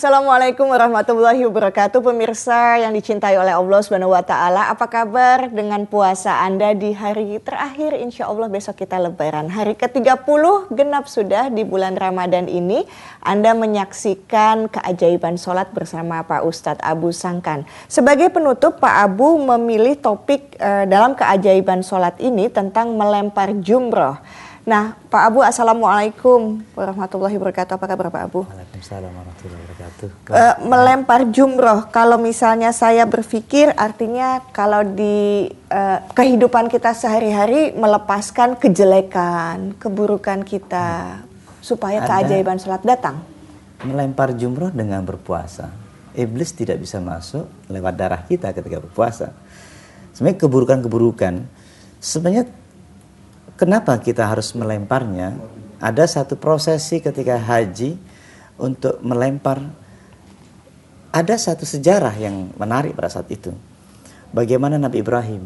Assalamualaikum warahmatullahi wabarakatuh pemirsa yang dicintai oleh Allah Subhanahu wa taala. Apa kabar dengan puasa Anda di hari terakhir insya Allah besok kita lebaran. Hari ke-30 genap sudah di bulan Ramadan ini. Anda menyaksikan keajaiban sholat bersama Pak Ustadz Abu Sangkan. Sebagai penutup Pak Abu memilih topik uh, dalam keajaiban sholat ini tentang melempar jumroh. Nah, Pak Abu, Assalamualaikum warahmatullahi wabarakatuh. Apa kabar Pak Abu? Waalaikumsalam warahmatullahi wabarakatuh. Uh, melempar jumroh, kalau misalnya saya berpikir artinya kalau di uh, kehidupan kita sehari-hari melepaskan kejelekan, keburukan kita supaya Ada keajaiban sholat datang. Melempar jumroh dengan berpuasa. Iblis tidak bisa masuk lewat darah kita ketika berpuasa. Sebenarnya keburukan-keburukan sebenarnya Kenapa kita harus melemparnya? Ada satu prosesi ketika haji untuk melempar. Ada satu sejarah yang menarik pada saat itu. Bagaimana Nabi Ibrahim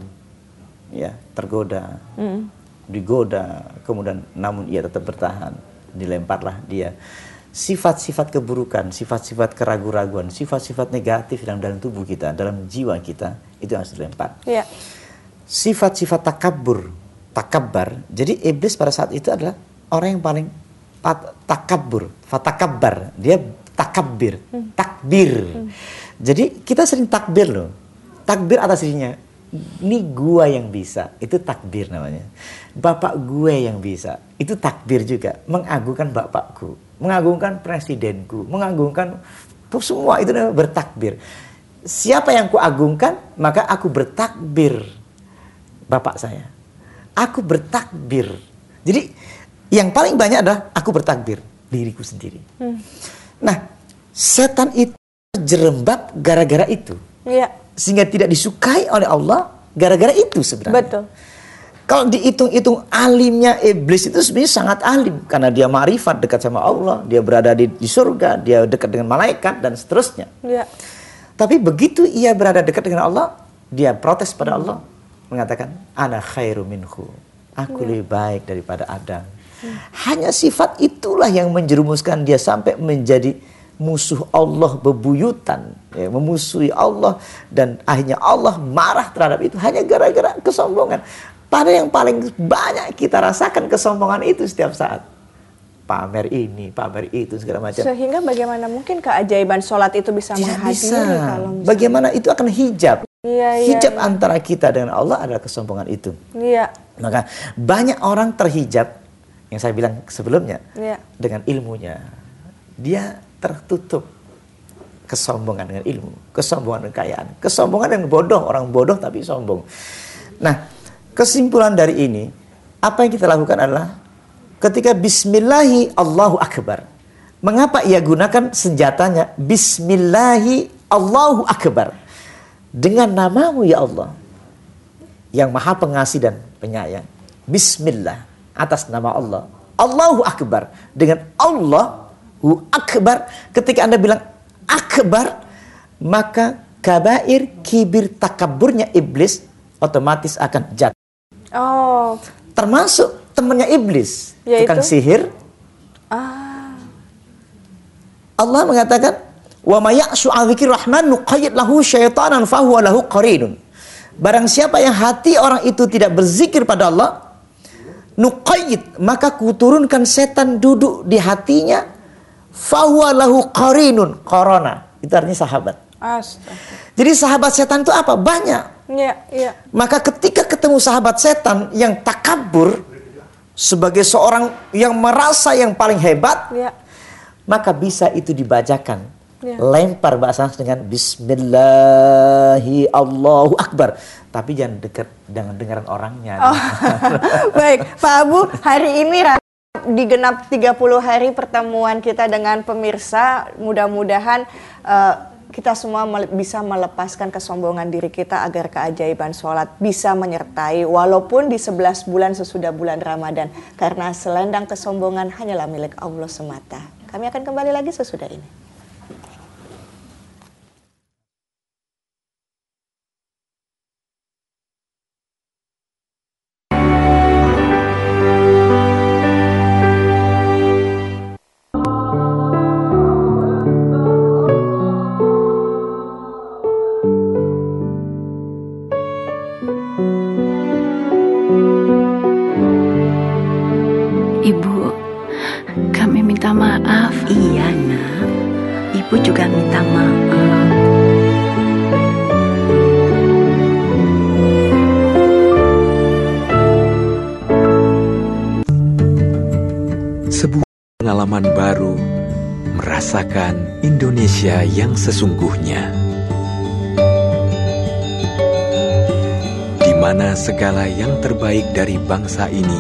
ya tergoda, mm. digoda, kemudian namun ia tetap bertahan, dilemparlah dia. Sifat-sifat keburukan, sifat-sifat keraguan-raguan, sifat-sifat negatif dalam dalam tubuh kita, dalam jiwa kita itu harus dilempar. Yeah. Sifat-sifat takabur, takabbar. Jadi iblis pada saat itu adalah orang yang paling takabur, fatakabbar. Dia takabir, takbir. Jadi kita sering takbir loh. Takbir atas dirinya. Ini gua yang bisa, itu takbir namanya. Bapak gue yang bisa, itu takbir juga. Mengagungkan bapakku, mengagungkan presidenku, mengagungkan semua itu namanya bertakbir. Siapa yang kuagungkan, maka aku bertakbir bapak saya aku bertakbir. Jadi yang paling banyak adalah aku bertakbir diriku sendiri. Hmm. Nah, setan itu jerembab gara-gara itu. Ya. Sehingga tidak disukai oleh Allah gara-gara itu sebenarnya. Betul. Kalau dihitung-hitung alimnya iblis itu sebenarnya sangat alim karena dia marifat dekat sama Allah, dia berada di, di surga, dia dekat dengan malaikat dan seterusnya. Ya. Tapi begitu ia berada dekat dengan Allah, dia protes pada Allah, mengatakan ana khairu minhu. Aku ya. lebih baik daripada Adam. Hmm. Hanya sifat itulah yang menjerumuskan dia sampai menjadi musuh Allah bebuyutan, ya, memusuhi Allah dan akhirnya Allah marah terhadap itu hanya gara-gara kesombongan. Pada yang paling banyak kita rasakan kesombongan itu setiap saat pamer ini, pamer itu segala macam. Sehingga bagaimana mungkin keajaiban sholat itu bisa Tidak menghadiri bisa. kalau misalnya... Bagaimana itu akan hijab. Iya, iya, hijab iya. antara kita dengan Allah adalah kesombongan itu. Iya. Maka banyak orang terhijab yang saya bilang sebelumnya iya. dengan ilmunya. Dia tertutup kesombongan dengan ilmu, kesombongan dengan kekayaan, kesombongan dengan bodoh, orang bodoh tapi sombong. Nah, kesimpulan dari ini apa yang kita lakukan adalah ketika bismillahi Allahu akbar. Mengapa ia gunakan senjatanya bismillahi Allahu akbar? Dengan namamu ya Allah yang maha pengasih dan penyayang. Bismillah atas nama Allah. Allahu Akbar. Dengan Allahu Akbar. Ketika Anda bilang Akbar, maka kabair, kibir, takaburnya iblis otomatis akan jatuh. Oh. Termasuk temannya iblis, Yaitu? tukang sihir. Ah. Allah mengatakan Wa may ya'shu 'an rahman nuqayyid lahu syaitanan fahuwa lahu qarinun. Barang siapa yang hati orang itu tidak berzikir pada Allah, nuqayyid, maka kuturunkan setan duduk di hatinya, fahuwa lahu qarinun, korona. Itu artinya sahabat. Astaga. Jadi sahabat setan itu apa? Banyak. Ya, ya. Maka ketika ketemu sahabat setan yang takabur sebagai seorang yang merasa yang paling hebat, ya. maka bisa itu dibacakan Ya. Lempar bahasa dengan Bismillahi Allahu Akbar. Tapi jangan dekat dengan dengaran orangnya. Oh. Baik, Pak Abu, hari ini di genap 30 hari pertemuan kita dengan pemirsa, mudah-mudahan uh, kita semua bisa melepaskan kesombongan diri kita agar keajaiban sholat bisa menyertai walaupun di 11 bulan sesudah bulan Ramadan. Karena selendang kesombongan hanyalah milik Allah semata. Kami akan kembali lagi sesudah ini. Pengalaman baru merasakan Indonesia yang sesungguhnya. Di mana segala yang terbaik dari bangsa ini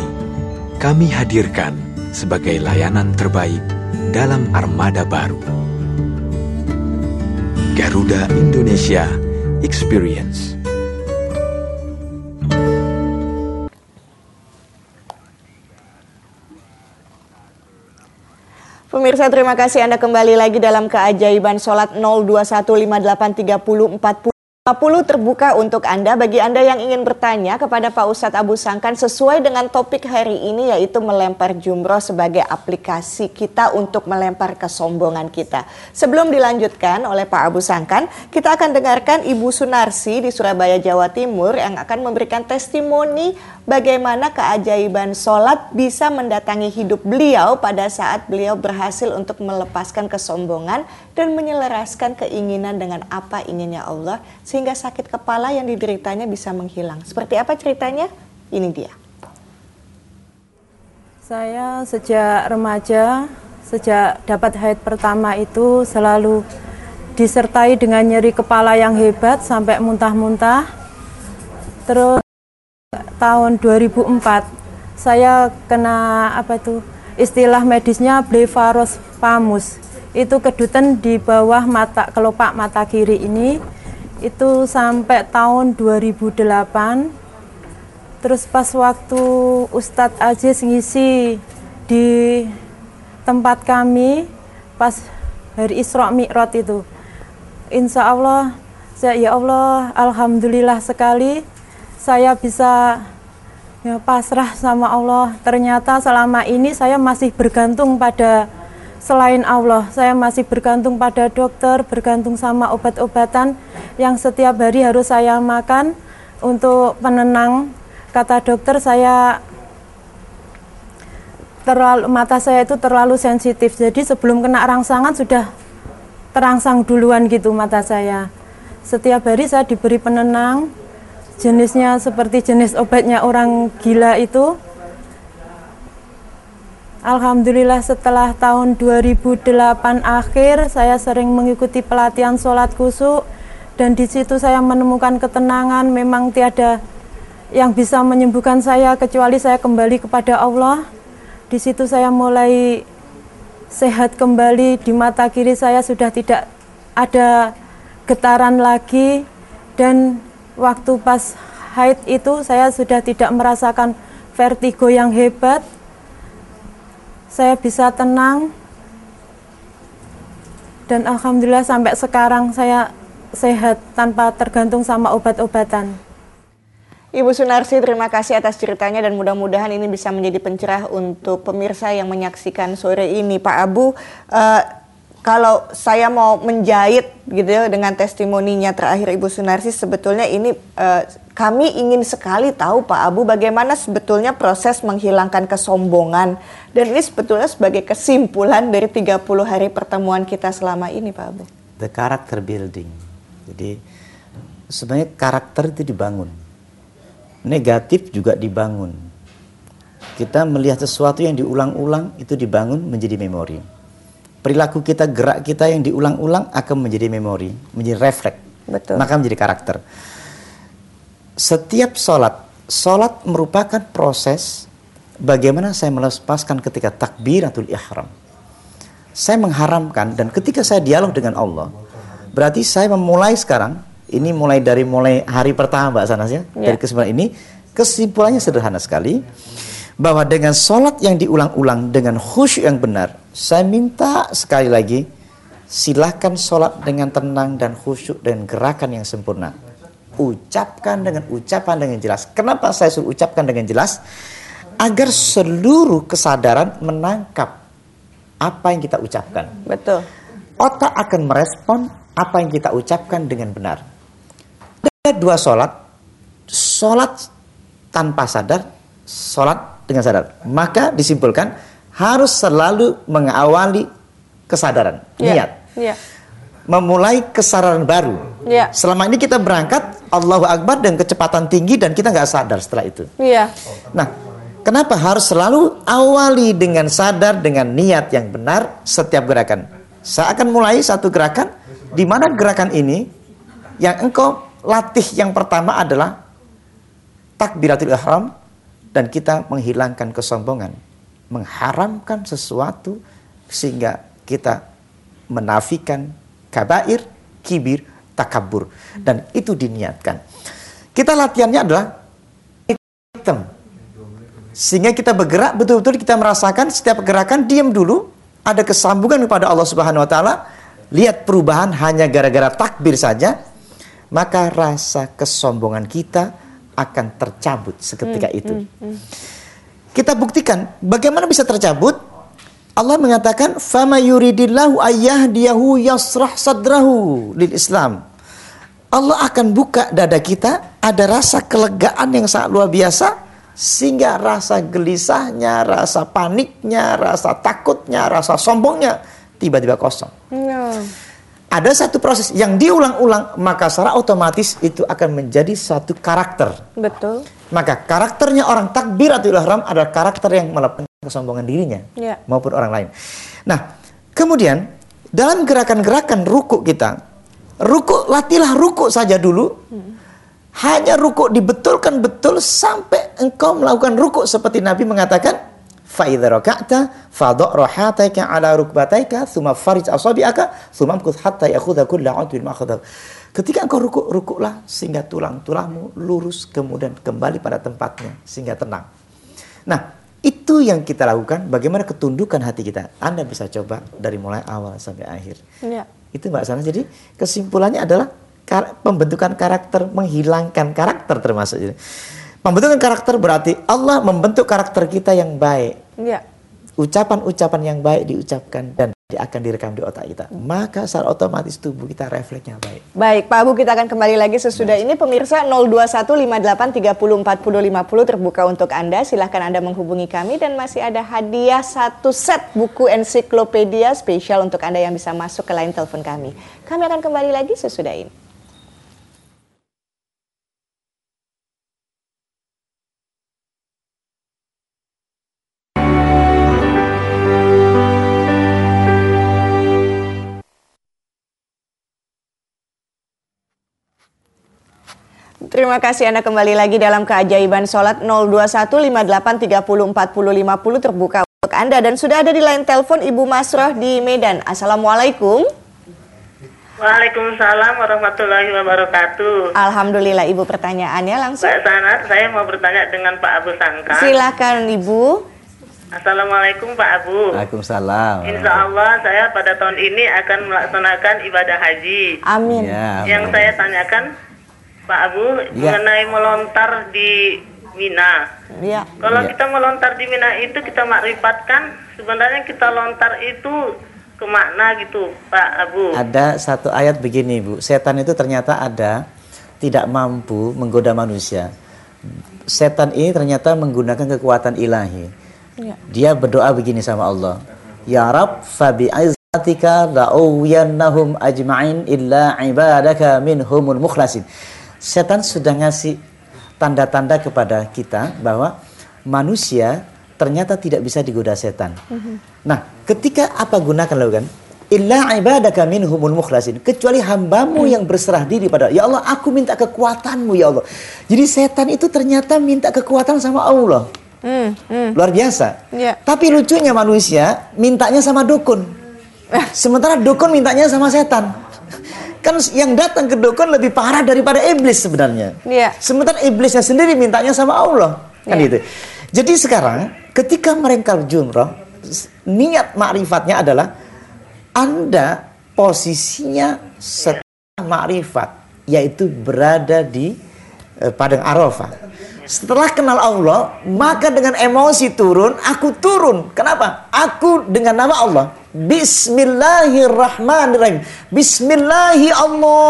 kami hadirkan sebagai layanan terbaik dalam armada baru. Garuda Indonesia Experience. Pemirsa terima kasih Anda kembali lagi dalam keajaiban sholat 0215834040 terbuka untuk Anda bagi Anda yang ingin bertanya kepada Pak Ustadz Abu Sangkan sesuai dengan topik hari ini yaitu melempar jumroh sebagai aplikasi kita untuk melempar kesombongan kita. Sebelum dilanjutkan oleh Pak Abu Sangkan, kita akan dengarkan Ibu Sunarsi di Surabaya, Jawa Timur yang akan memberikan testimoni bagaimana keajaiban sholat bisa mendatangi hidup beliau pada saat beliau berhasil untuk melepaskan kesombongan dan menyelaraskan keinginan dengan apa inginnya Allah sehingga sakit kepala yang dideritanya bisa menghilang. Seperti apa ceritanya? Ini dia. Saya sejak remaja, sejak dapat haid pertama itu selalu disertai dengan nyeri kepala yang hebat sampai muntah-muntah. Terus tahun 2004 saya kena apa itu istilah medisnya blefarospasmus. Itu kedutan di bawah mata kelopak mata kiri ini itu sampai tahun 2008 terus pas waktu Ustadz Aziz ngisi di tempat kami pas hari Isra Mi'raj itu Insya Allah saya ya Allah Alhamdulillah sekali saya bisa ya, pasrah sama Allah ternyata selama ini saya masih bergantung pada selain Allah. Saya masih bergantung pada dokter, bergantung sama obat-obatan yang setiap hari harus saya makan untuk penenang. Kata dokter saya terlalu mata saya itu terlalu sensitif. Jadi sebelum kena rangsangan sudah terangsang duluan gitu mata saya. Setiap hari saya diberi penenang. Jenisnya seperti jenis obatnya orang gila itu. Alhamdulillah setelah tahun 2008 akhir saya sering mengikuti pelatihan sholat kusuk dan di situ saya menemukan ketenangan memang tiada yang bisa menyembuhkan saya kecuali saya kembali kepada Allah. Di situ saya mulai sehat kembali di mata kiri saya sudah tidak ada getaran lagi. Dan waktu pas haid itu saya sudah tidak merasakan vertigo yang hebat saya bisa tenang dan alhamdulillah sampai sekarang saya sehat tanpa tergantung sama obat-obatan. Ibu Sunarsi, terima kasih atas ceritanya dan mudah-mudahan ini bisa menjadi pencerah untuk pemirsa yang menyaksikan sore ini. Pak Abu, uh, kalau saya mau menjahit gitu ya dengan testimoninya terakhir Ibu Sunarsi sebetulnya ini uh, kami ingin sekali tahu Pak Abu bagaimana sebetulnya proses menghilangkan kesombongan dan ini sebetulnya sebagai kesimpulan dari 30 hari pertemuan kita selama ini Pak Abu. The character building. Jadi sebenarnya karakter itu dibangun. Negatif juga dibangun. Kita melihat sesuatu yang diulang-ulang itu dibangun menjadi memori perilaku kita, gerak kita yang diulang-ulang akan menjadi memori, menjadi refleks. Betul. Maka menjadi karakter. Setiap sholat, sholat merupakan proses bagaimana saya melepaskan ketika takbiratul ihram. Saya mengharamkan dan ketika saya dialog dengan Allah, berarti saya memulai sekarang, ini mulai dari mulai hari pertama Mbak Sanas ya, yeah. dari kesempatan ini, kesimpulannya sederhana sekali bahwa dengan sholat yang diulang-ulang dengan khusyuk yang benar, saya minta sekali lagi silahkan sholat dengan tenang dan khusyuk dan gerakan yang sempurna. Ucapkan dengan ucapan dengan jelas. Kenapa saya suruh ucapkan dengan jelas? Agar seluruh kesadaran menangkap apa yang kita ucapkan. Betul. Otak akan merespon apa yang kita ucapkan dengan benar. Ada dua sholat. Sholat tanpa sadar, sholat dengan sadar. Maka disimpulkan harus selalu mengawali kesadaran, Iya. niat. Iya. Memulai kesadaran baru. Iya. Selama ini kita berangkat Allahu Akbar dengan kecepatan tinggi dan kita nggak sadar setelah itu. Iya. Nah, kenapa harus selalu awali dengan sadar dengan niat yang benar setiap gerakan? Saya akan mulai satu gerakan di mana gerakan ini yang engkau latih yang pertama adalah takbiratul ihram dan kita menghilangkan kesombongan, mengharamkan sesuatu sehingga kita menafikan kabair, kibir, takabur dan itu diniatkan. Kita latihannya adalah hitam. Sehingga kita bergerak betul-betul kita merasakan setiap gerakan diam dulu, ada kesambungan kepada Allah Subhanahu wa taala. Lihat perubahan hanya gara-gara takbir saja, maka rasa kesombongan kita akan tercabut seketika itu. Kita buktikan bagaimana bisa tercabut. Allah mengatakan, "Fama yuridillahu ayyahdiyahu yasrah sadrahu lil Islam." Allah akan buka dada kita, ada rasa kelegaan yang sangat luar biasa sehingga rasa gelisahnya, rasa paniknya, rasa takutnya, rasa sombongnya tiba-tiba kosong. Iya. Ada satu proses yang diulang-ulang, maka secara otomatis itu akan menjadi satu karakter. Betul. Maka karakternya orang takbiratul ihram adalah karakter yang melepaskan kesombongan dirinya Ya. maupun orang lain. Nah, kemudian dalam gerakan-gerakan ruku kita, ruku latihlah ruku saja dulu. Hanya ruku dibetulkan betul sampai engkau melakukan ruku seperti Nabi mengatakan, fa idza raka'ta fadha rahataika ala rukbataika thumma farij asabi'aka thumma amkuth hatta ya'khudha kullu 'udwin ma akhadha. Ketika engkau ruku, rukuklah sehingga tulang-tulangmu lurus kemudian kembali pada tempatnya sehingga tenang. Nah, itu yang kita lakukan bagaimana ketundukan hati kita. Anda bisa coba dari mulai awal sampai akhir. Iya. Itu Mbak Sana. Jadi kesimpulannya adalah kar- pembentukan karakter, menghilangkan karakter termasuk. Jadi, Pembentukan karakter berarti Allah membentuk karakter kita yang baik. Iya. Ucapan-ucapan yang baik diucapkan dan akan direkam di otak kita. Maka secara otomatis tubuh kita refleksnya baik. Baik, Pak Abu kita akan kembali lagi sesudah ini. Pemirsa 02158304050 terbuka untuk Anda. Silahkan Anda menghubungi kami dan masih ada hadiah satu set buku ensiklopedia spesial untuk Anda yang bisa masuk ke line telepon kami. Kami akan kembali lagi sesudah ini. Terima kasih Anda kembali lagi dalam keajaiban sholat 02158304050 terbuka untuk Anda dan sudah ada di line telepon Ibu Masroh di Medan. Assalamualaikum. Waalaikumsalam warahmatullahi wabarakatuh. Alhamdulillah Ibu pertanyaannya langsung. Mbak Sanat, saya mau bertanya dengan Pak Abu Sangka. Silakan Ibu. Assalamualaikum Pak Abu. Waalaikumsalam. Insya Allah saya pada tahun ini akan melaksanakan ibadah haji. Amin. Ya, Yang saya tanyakan Pak Abu Ya. mengenai melontar di Mina. Ya. Kalau Ya. kita melontar di Mina itu kita makrifatkan sebenarnya kita lontar itu kemakna gitu Pak Abu. Ada satu ayat begini Bu, setan itu ternyata ada tidak mampu menggoda manusia. Setan ini ternyata menggunakan kekuatan ilahi. Ya. Dia berdoa begini sama Allah. Ya Rab, fabi izzatika la'uwiyannahum ajma'in illa ibadaka minhumul mukhlasin. Setan sudah ngasih tanda-tanda kepada kita bahwa manusia ternyata tidak bisa digoda setan. Nah, ketika apa gunakan lakukan? Illa ibadaka minhumul mukhlasin. Kecuali hambamu yang berserah diri pada Ya Allah, aku minta kekuatanmu ya Allah. Jadi setan itu ternyata minta kekuatan sama Allah. Hmm, hmm. Luar biasa. Iya. Tapi lucunya manusia mintanya sama dukun. Sementara dukun mintanya sama setan. Kan yang datang ke dukun lebih parah daripada iblis sebenarnya. Iya. Sementara iblisnya sendiri mintanya sama Allah. Kan Iya. gitu. Jadi sekarang ketika mereka jumroh, niat makrifatnya adalah Anda posisinya setelah makrifat, yaitu berada di eh, padang Arafah. Setelah kenal Allah, maka dengan emosi turun, aku turun. Kenapa? Aku dengan nama Allah. Bismillahirrahmanirrahim. Bismillahi Allahu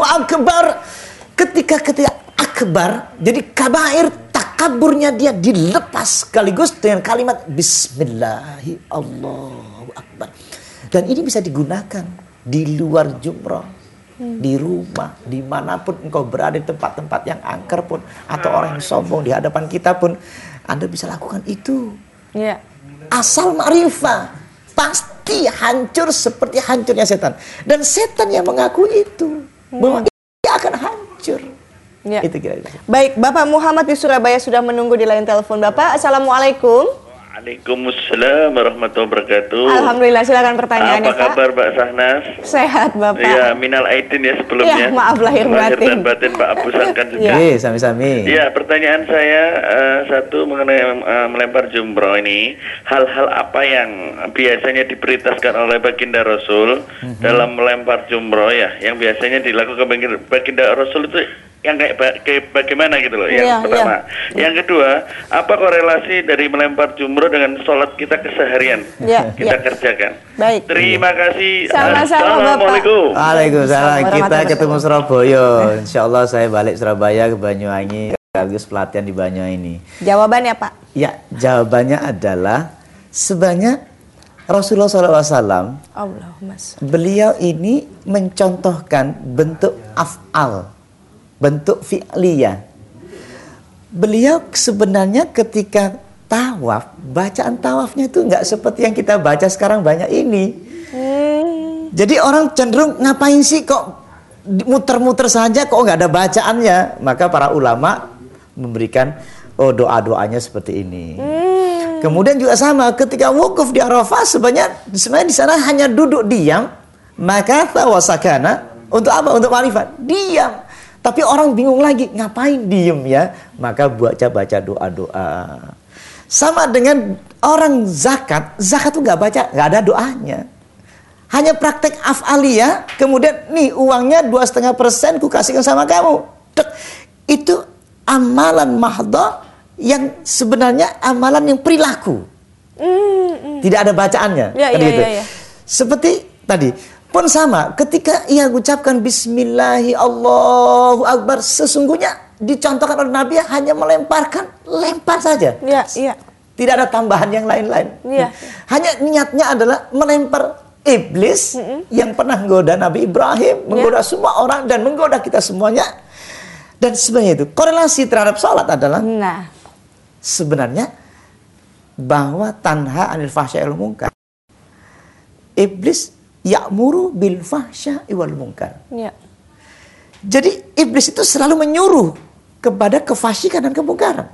Akbar. Ketika ketika akbar, jadi kabair tak takaburnya dia dilepas sekaligus dengan kalimat Bismillahi Allahu Akbar. Dan ini bisa digunakan di luar di rumah, di mana pun engkau berada di tempat-tempat yang angker pun, atau orang yang sombong di hadapan kita pun, Anda bisa lakukan itu. Ya. Asal ma'rifah, pasti hancur seperti hancurnya setan. Dan setan yang mengaku itu, bahwa dia akan hancur. Ya. Itu kira-kira. Baik, Bapak Muhammad di Surabaya sudah menunggu di line telepon Bapak. Assalamualaikum. Waalaikumsalam warahmatullahi wabarakatuh. Alhamdulillah, silakan pertanyaannya Apa Pak. kabar Mbak Sahnas? Sehat Bapak. Iya, minal aidin ya sebelumnya. Iya, maaf lahir batin. dan batin Pak Abu Sangkan juga. Iya. Oke, sami-sami. Iya, pertanyaan saya eh, satu mengenai eh, melempar jumroh ini, hal-hal apa yang biasanya diperintahkan oleh baginda Rasul Mhm. dalam melempar jumroh ya, yang biasanya dilakukan baginda, baginda Rasul itu yang kayak, ba- kayak bagaimana gitu loh, yang Iya, pertama. Yang kedua, apa korelasi dari melempar jumroh dengan sholat kita keseharian Iya, kita iya. kerjakan? Baik. Terima kasih. Sama-sama, Bapak. Assalamualaikum. Waalaikumsalam. Kita ketemu Surabaya. Insya Allah saya balik Surabaya ke Banyuwangi. Sekaligus pelatihan di Banyuwangi ini. Jawabannya Pak. Ya, jawabannya adalah sebanyak Rasulullah SAW, beliau ini mencontohkan bentuk af'al, bentuk fi'liyah. Beliau sebenarnya ketika tawaf, bacaan tawafnya itu nggak seperti yang kita baca sekarang banyak ini. Jadi orang cenderung ngapain sih kok muter-muter saja kok nggak ada bacaannya? Maka para ulama memberikan oh doa-doanya seperti ini. Kemudian juga sama ketika wukuf di Arafah sebenarnya sebenarnya di sana hanya duduk diam maka tawasakana untuk apa? Untuk marifat. Diam. Tapi orang bingung lagi ngapain diem ya? Maka baca baca doa-doa. Sama dengan orang zakat, zakat tuh nggak baca, nggak ada doanya. Hanya praktek afalia, kemudian nih uangnya dua setengah persen ku kasihkan sama kamu. Dek, Itu amalan mahdoh yang sebenarnya amalan yang perilaku. Tidak ada bacaannya. Ya, kan iya, gitu. iya. Seperti tadi pun sama, ketika ia ucapkan Bismillahi Allahu Akbar, sesungguhnya dicontohkan oleh Nabi hanya melemparkan, lempar saja. Iya, iya. Tidak ada tambahan yang lain-lain. Iya. Hanya niatnya adalah melempar iblis yang pernah menggoda Nabi Ibrahim, menggoda semua orang dan menggoda kita semuanya. Dan sebenarnya itu korelasi terhadap sholat adalah Nah, sebenarnya bahwa tanha anil fahsya wal munkar. Iblis ya'muru bil fahsya wal munkar. ya. Jadi iblis itu selalu menyuruh kepada kefasikan dan kemungkaran.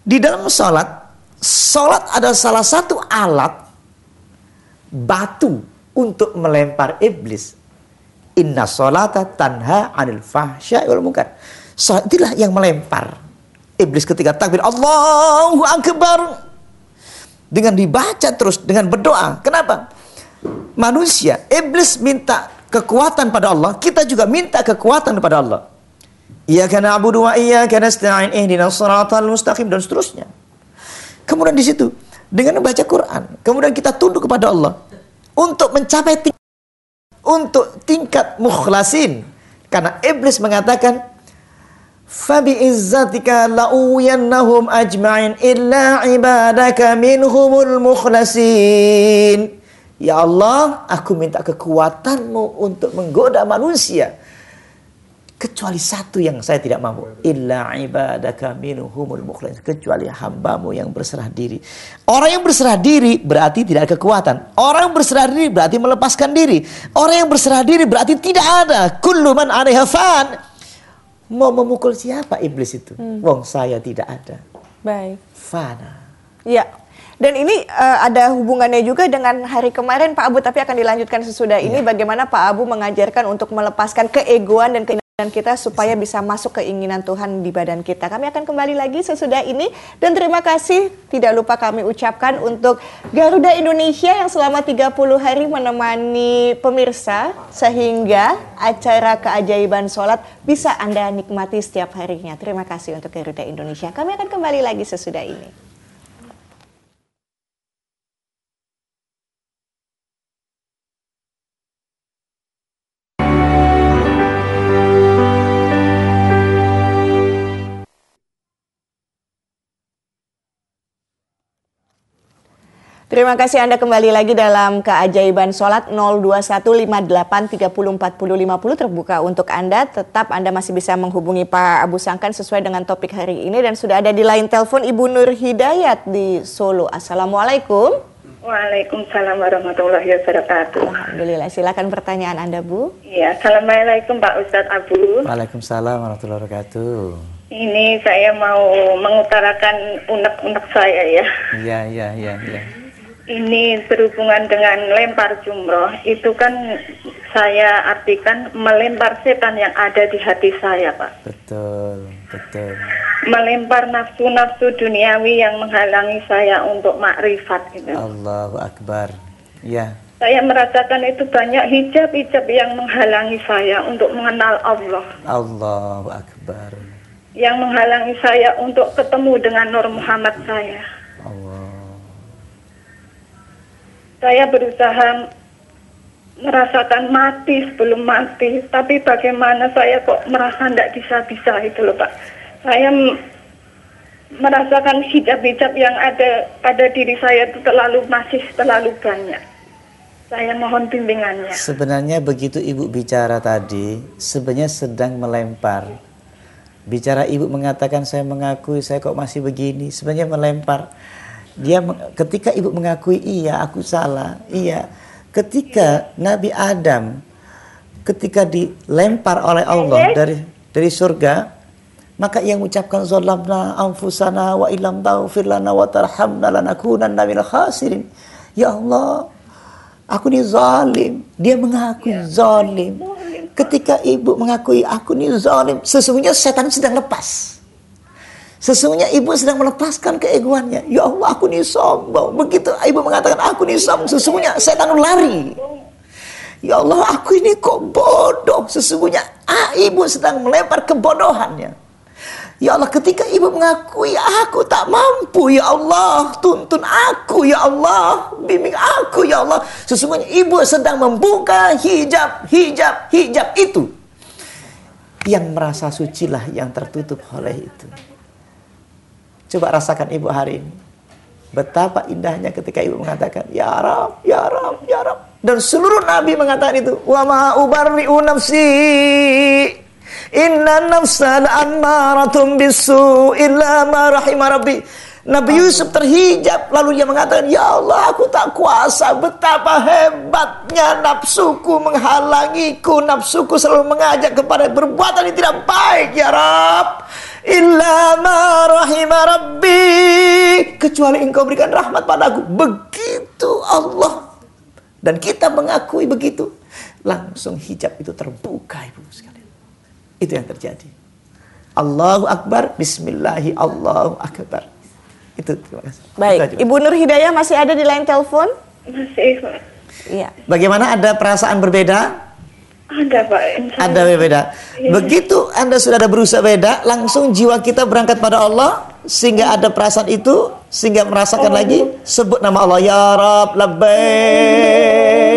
Di dalam sholat, sholat adalah salah satu alat batu untuk melempar iblis. Inna sholata tanha anil fahsya wal munkar. Sholat itulah yang melempar iblis ketika takbir Allahu Akbar. Dengan dibaca terus, dengan berdoa. Kenapa? Manusia, iblis minta kekuatan pada Allah, kita juga minta kekuatan kepada Allah. Iyyaka na'budu wa iyyaka nasta'in ihdinas siratal mustaqim dan seterusnya. Kemudian di situ dengan membaca Quran, kemudian kita tunduk kepada Allah untuk mencapai ting- untuk tingkat mukhlasin. Karena iblis mengatakan Fabi izzatika la'uyannahum ajma'in illa ibadaka minhumul mukhlasin. Ya Allah, aku minta kekuatanmu untuk menggoda manusia. Kecuali satu yang saya tidak mampu. Illa ibadaka minhumul mukhlasin. Kecuali hambamu yang berserah diri. Orang yang berserah diri berarti tidak ada kekuatan. Orang yang berserah diri berarti melepaskan diri. Orang yang berserah diri berarti tidak ada. Kullu man 'alaiha fan. Mau memukul siapa iblis itu? Wong saya tidak ada. Baik. Fana. Ya. Dan ini eh, ada hubungannya juga dengan hari kemarin Pak Abu, tapi akan dilanjutkan sesudah ini bagaimana Pak Abu mengajarkan untuk melepaskan keegoan dan keinginan kita supaya bisa masuk keinginan Tuhan di badan kita. Kami akan kembali lagi sesudah ini dan terima kasih tidak lupa kami ucapkan untuk Garuda Indonesia yang selama 30 hari menemani pemirsa sehingga acara keajaiban sholat bisa Anda nikmati setiap harinya. Terima kasih untuk Garuda Indonesia. Kami akan kembali lagi sesudah ini. Terima kasih Anda kembali lagi dalam keajaiban sholat 02158304050 terbuka untuk Anda. Tetap Anda masih bisa menghubungi Pak Abu Sangkan sesuai dengan topik hari ini dan sudah ada di line telepon Ibu Nur Hidayat di Solo. Assalamualaikum. Waalaikumsalam warahmatullahi wabarakatuh. Alhamdulillah, silakan pertanyaan Anda Bu. Iya, Assalamualaikum Pak Ustadz Abu. Waalaikumsalam warahmatullahi wabarakatuh. Ini saya mau mengutarakan unek-unek saya ya. Iya, iya, iya, iya. Ini berhubungan dengan lempar jumroh. Itu kan saya artikan melempar setan yang ada di hati saya, Pak. Betul, betul. Melempar nafsu-nafsu duniawi yang menghalangi saya untuk makrifat gitu. Allahu Akbar. Ya, Saya merasakan itu banyak hijab-hijab yang menghalangi saya untuk mengenal Allah. Allahu Akbar. Yang menghalangi saya untuk ketemu dengan Nur Muhammad saya. Saya berusaha merasakan mati sebelum mati, tapi bagaimana saya kok merasa tidak bisa-bisa itu loh Pak. Saya merasakan hijab-hijab yang ada pada diri saya itu terlalu masih terlalu banyak. Saya mohon bimbingannya. Sebenarnya begitu ibu bicara tadi, sebenarnya sedang melempar. Bicara ibu mengatakan saya mengakui saya kok masih begini, sebenarnya melempar. Dia ketika ibu mengakui iya aku salah, iya. Ketika Nabi Adam ketika dilempar oleh Allah dari dari surga, maka ia mengucapkan zalamna anfusana wa illam taghfir lana wa tarhamna lanakunanna minal khasirin. Ya Allah, aku ini zalim. Dia mengakui zalim. Ketika ibu mengakui aku ini zalim, sesungguhnya setan sedang lepas. Sesungguhnya ibu sedang melepaskan keegoannya. Ya Allah, aku ini sombong. Begitu ibu mengatakan aku ini sombong, sesungguhnya setan lari. Ya Allah, aku ini kok bodoh. Sesungguhnya ah, ibu sedang melempar kebodohannya. Ya Allah, ketika ibu mengakui aku tak mampu, ya Allah, tuntun aku, ya Allah, bimbing aku, ya Allah. Sesungguhnya ibu sedang membuka hijab, hijab, hijab itu. Yang merasa sucilah yang tertutup oleh itu. Coba rasakan ibu hari ini. Betapa indahnya ketika ibu mengatakan, Ya Rab, Ya Rab, Ya Rab. Dan seluruh nabi mengatakan itu. Wa ma ubarri'u nafsi. Inna nafsa la'ammaratun bisu illa ma rahimah rabbi. Nabi Yusuf terhijab lalu dia mengatakan, "Ya Allah, aku tak kuasa betapa hebatnya nafsuku menghalangiku, nafsuku selalu mengajak kepada perbuatan yang tidak baik, ya Rab." Illa ma rahimah rabbi kecuali engkau berikan rahmat padaku. Begitu Allah dan kita mengakui begitu, langsung hijab itu terbuka Ibu sekalian. Itu yang terjadi. Allahu Akbar, Bismillahi Allahu Akbar. Itu terima kasih. Baik, aja. Ibu Nur Hidayah masih ada di line telepon? Masih Iya. Bagaimana ada perasaan berbeda? Ada Pak. insya Ada Allah. berbeda. Begitu Anda sudah ada berusaha beda, langsung jiwa kita berangkat pada Allah sehingga ada perasaan itu sehingga merasakan lagi sebut nama Allah ya Rab labbaik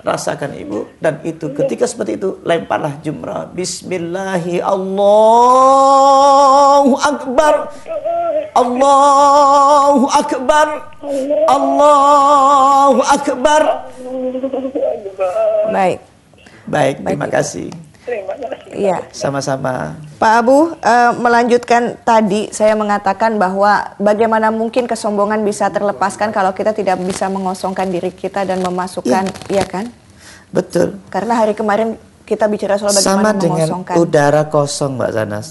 Rasakan ibu dan itu ketika seperti itu lemparlah jumrah. Bismillahi Allahu Akbar. Allahu Akbar. Allahu Akbar. Baik. Baik, terima kasih. Terima kasih. Iya. Sama-sama. Pak Abu, eh, melanjutkan tadi saya mengatakan bahwa bagaimana mungkin kesombongan bisa terlepaskan kalau kita tidak bisa mengosongkan diri kita dan memasukkan, iya kan? Betul. Karena hari kemarin kita bicara soal Sama bagaimana dengan mengosongkan. udara kosong Mbak Zanas.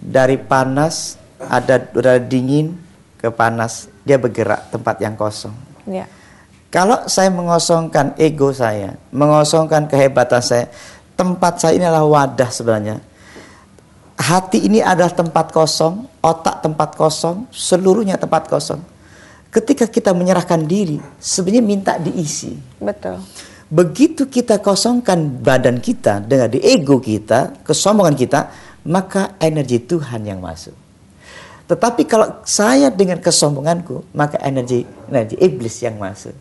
Dari panas ada udara dingin ke panas, dia bergerak tempat yang kosong. Ya. Kalau saya mengosongkan ego saya, mengosongkan kehebatan saya, tempat saya ini adalah wadah sebenarnya. Hati ini adalah tempat kosong, otak tempat kosong, seluruhnya tempat kosong. Ketika kita menyerahkan diri, sebenarnya minta diisi. Betul. Begitu kita kosongkan badan kita dengan di ego kita, kesombongan kita, maka energi Tuhan yang masuk. Tetapi kalau saya dengan kesombonganku, maka energi energi iblis yang masuk.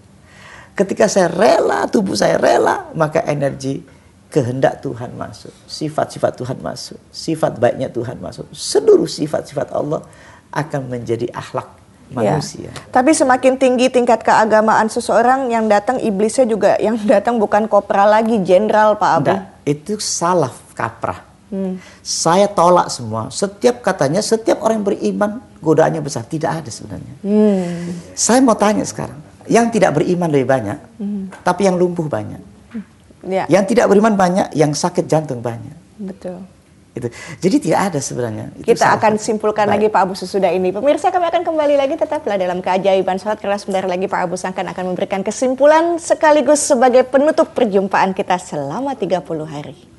Ketika saya rela, tubuh saya rela, maka energi kehendak Tuhan masuk, sifat-sifat Tuhan masuk, sifat baiknya Tuhan masuk. Seluruh sifat-sifat Allah akan menjadi akhlak manusia. Ya. Tapi semakin tinggi tingkat keagamaan seseorang yang datang iblisnya juga yang datang bukan kopral lagi, jenderal Pak Abu. Enggak, itu salah kaprah. Hmm. Saya tolak semua. Setiap katanya, setiap orang yang beriman godaannya besar. Tidak ada sebenarnya. Hmm. Saya mau tanya sekarang, yang tidak beriman lebih banyak, hmm. tapi yang lumpuh banyak. Ya. Yang tidak beriman banyak, yang sakit jantung banyak. Betul. Itu. Jadi tidak ada sebenarnya. Itu Kita akan simpulkan Baik. lagi Pak Abu sesudah ini. Pemirsa kami akan kembali lagi tetaplah dalam keajaiban sholat karena sebentar lagi Pak Abu Sangkan akan memberikan kesimpulan sekaligus sebagai penutup perjumpaan kita selama 30 hari.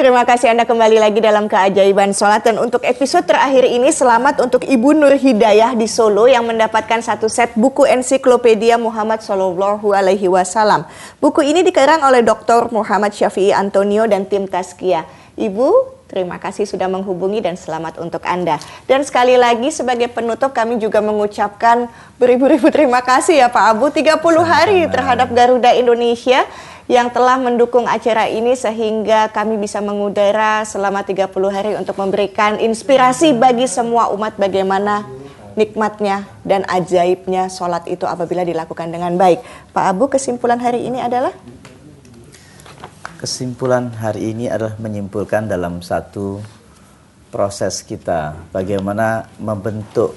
Terima kasih Anda kembali lagi dalam keajaiban sholat dan untuk episode terakhir ini selamat untuk Ibu Nur Hidayah di Solo yang mendapatkan satu set buku ensiklopedia Muhammad Sallallahu Alaihi Wasallam. Buku ini dikarang oleh Dr. Muhammad Syafi'i Antonio dan tim Taskia. Ibu, terima kasih sudah menghubungi dan selamat untuk Anda. Dan sekali lagi sebagai penutup kami juga mengucapkan beribu-ribu terima kasih ya Pak Abu 30 hari terhadap Garuda Indonesia yang telah mendukung acara ini sehingga kami bisa mengudara selama 30 hari untuk memberikan inspirasi bagi semua umat bagaimana nikmatnya dan ajaibnya sholat itu apabila dilakukan dengan baik. Pak Abu, kesimpulan hari ini adalah? Kesimpulan hari ini adalah menyimpulkan dalam satu proses kita bagaimana membentuk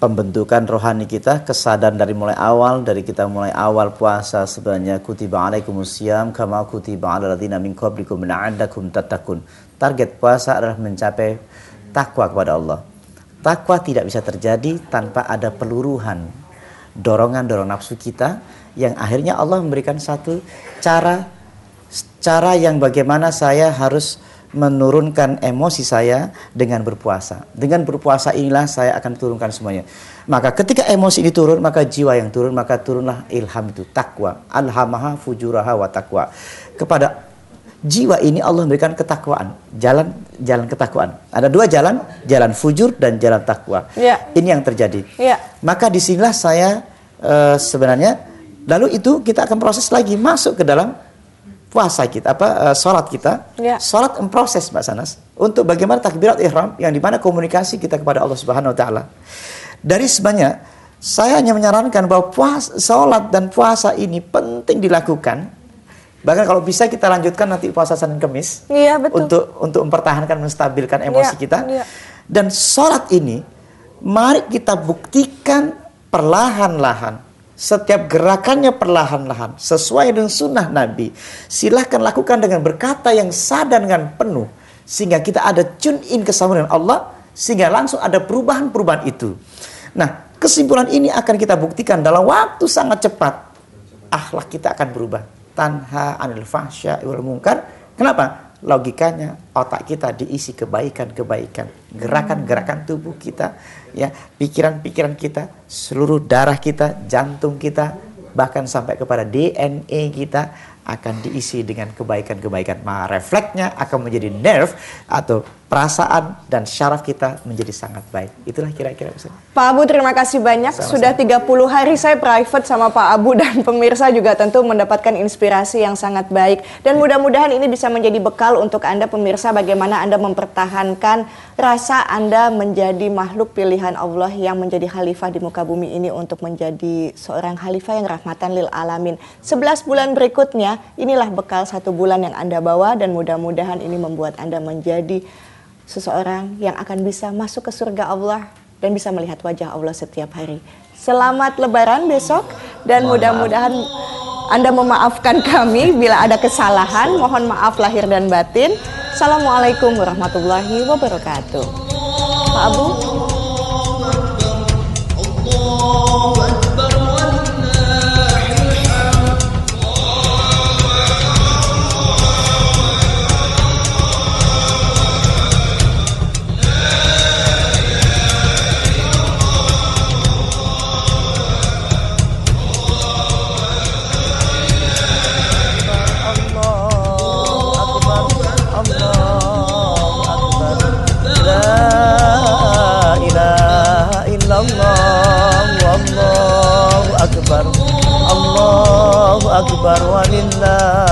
pembentukan rohani kita, kesadaran dari mulai awal, dari kita mulai awal puasa sebenarnya kutiba alaikumusiyam kama kutiba ala ladina min qablikum la'allakum tatakun. Target puasa adalah mencapai takwa kepada Allah. Takwa tidak bisa terjadi tanpa ada peluruhan dorongan-dorong nafsu kita yang akhirnya Allah memberikan satu cara cara yang bagaimana saya harus menurunkan emosi saya dengan berpuasa. Dengan berpuasa inilah saya akan turunkan semuanya. Maka ketika emosi ini turun, maka jiwa yang turun, maka turunlah ilham itu, takwa. Alhamaha fujuraha wa takwa. Kepada jiwa ini Allah memberikan ketakwaan, jalan jalan ketakwaan. Ada dua jalan, jalan fujur dan jalan takwa. Ya. Ini yang terjadi. Ya. Maka di sinilah saya uh, sebenarnya, lalu itu kita akan proses lagi masuk ke dalam puasa kita apa uh, sholat kita ya. sholat proses mbak Sanas untuk bagaimana takbirat ihram yang di mana komunikasi kita kepada Allah Subhanahu Wa Taala dari sebanyak saya hanya menyarankan bahwa puasa sholat dan puasa ini penting dilakukan bahkan kalau bisa kita lanjutkan nanti puasa Senin Kemis ya, betul. untuk untuk mempertahankan menstabilkan emosi ya, kita ya. dan sholat ini mari kita buktikan perlahan-lahan setiap gerakannya perlahan-lahan sesuai dengan sunnah Nabi. Silahkan lakukan dengan berkata yang sadar dengan penuh sehingga kita ada tune in Allah sehingga langsung ada perubahan-perubahan itu. Nah, kesimpulan ini akan kita buktikan dalam waktu sangat cepat. Akhlak kita akan berubah. Tanha anil fahsya wal mungkar. Kenapa? Logikanya otak kita diisi kebaikan-kebaikan, gerakan-gerakan tubuh kita, ya, pikiran-pikiran kita, seluruh darah kita, jantung kita, bahkan sampai kepada DNA kita akan diisi dengan kebaikan-kebaikan. Maka refleksnya akan menjadi nerve atau perasaan dan syaraf kita menjadi sangat baik. Itulah kira-kira Pak Abu terima kasih banyak. Sama-sama. Sudah 30 hari saya private sama Pak Abu dan pemirsa juga tentu mendapatkan inspirasi yang sangat baik. Dan mudah-mudahan ini bisa menjadi bekal untuk Anda pemirsa bagaimana Anda mempertahankan rasa Anda menjadi makhluk pilihan Allah yang menjadi khalifah di muka bumi ini untuk menjadi seorang khalifah yang rahmatan lil alamin. 11 bulan berikutnya inilah bekal satu bulan yang Anda bawa dan mudah-mudahan ini membuat Anda menjadi seseorang yang akan bisa masuk ke surga Allah dan bisa melihat wajah Allah setiap hari. Selamat lebaran besok dan mudah-mudahan Anda memaafkan kami bila ada kesalahan. Mohon maaf lahir dan batin. Assalamualaikum warahmatullahi wabarakatuh. Pak Abu. akbar walillah